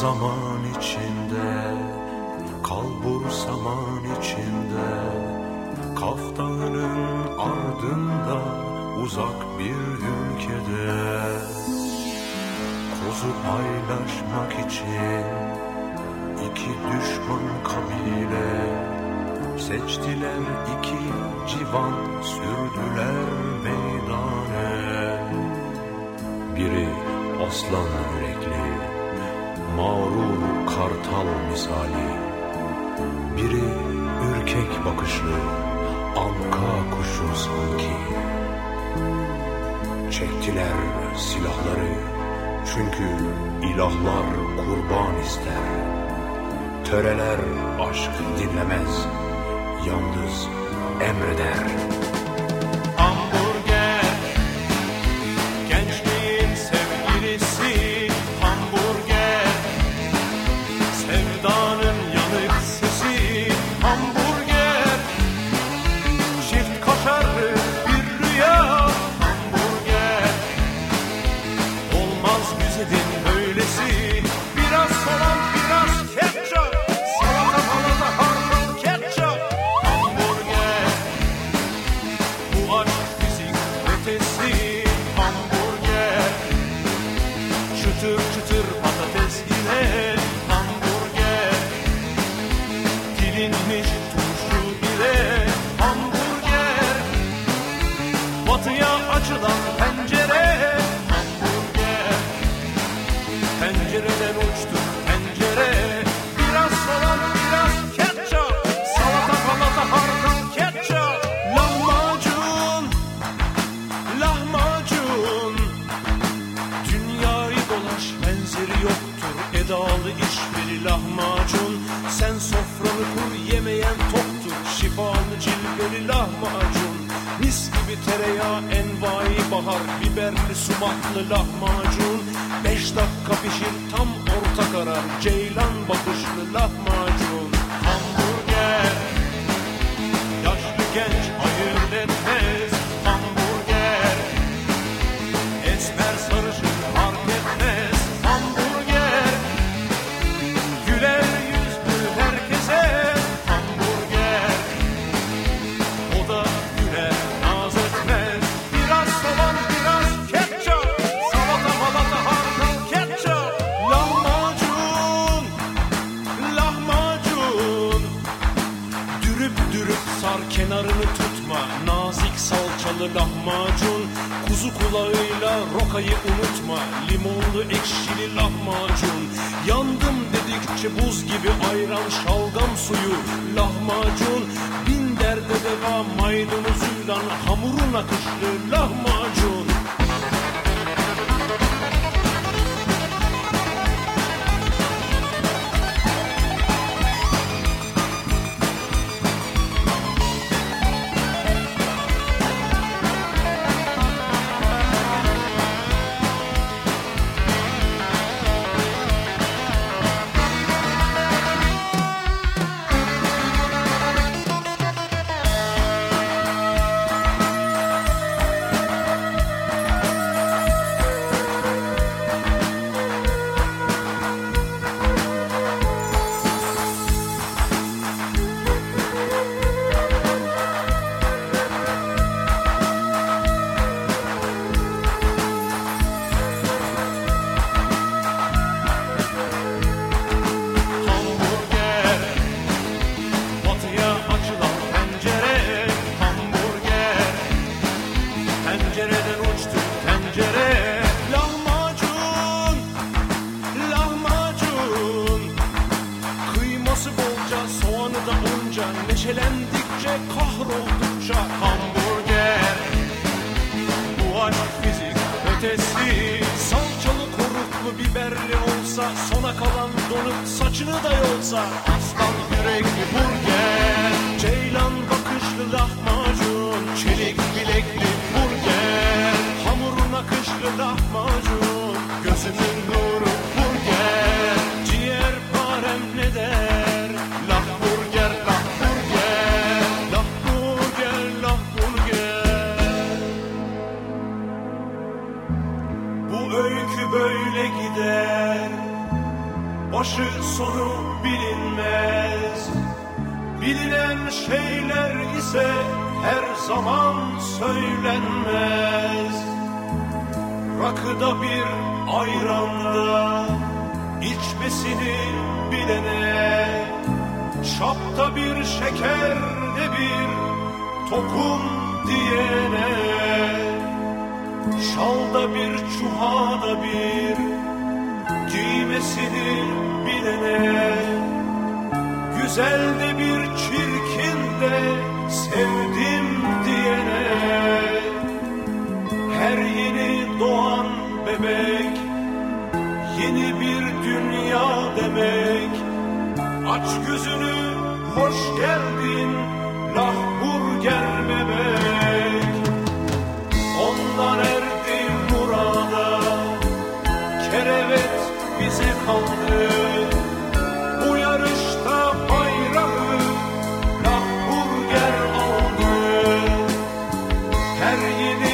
zaman içinde Kalbur saman içinde. Kaf Dağı'nın ardında Uzak bir ülkede. Kozu paylaşmak için iki düşman kabile. Seçtiler iki civan sürdüler meydane. Biri aslan yürekli Mağrur kartal misali. Biri ürkek bakışlı Anka kuşu sanki. Çektiler silahları Çünkü ilahlar kurban ister. Töreler aşk dinlemez Yalnız emreder Çıtır çıtır patates ile hamburger. Dilinmiş turşu ile hamburger. Batıya açılan pencere Edalı işveri lahmacun. Sen sofranı kur yemeyen toktur Şifalı cilveli lahmacun. Mis gibi tereyağı envai bahar Biberli sumaklı lahmacun. Beş dakika pişir tam orta karar. Ceylan bakışlı lahmacun. Hamburger. Yaşlı genç ayırt etmez Dürüp sar kenarını tutma. Nazik salçalı lahmacun Kuzu kulağıyla rokayı unutma. Limonlu ekşili lahmacun. Yandım dedikçe buz gibi ayran şalgam suyu. Lahmacun bin derde deva maydanozuyla Hamurun akışlı lahmacun Neşelendikçe kahroldukça Hamburger. Bu aşk fizik ötesi. Salçalı koruklu biberli olsa Sona kalan donuk saçını da yolsa Aslan yürekli burger. Ceylan bakışlı lahmacun Çelik bilekli burger. Hamurun akışlı lahmacun böyle gider. Sonu bilinmez. Bilinen şeyler ise her zaman söylenmez. Rakıda bir ayranda içmesini bilene Şapta bir şekerde bir tokum diyene Şalda bir çuhada bir giymesini bilene. Güzel de bir çirkin de sevdim diyene. Her yeni doğan bebek yeni bir dünya demek. Aç gözünü hoş geldin lahburger bebek Ondan You.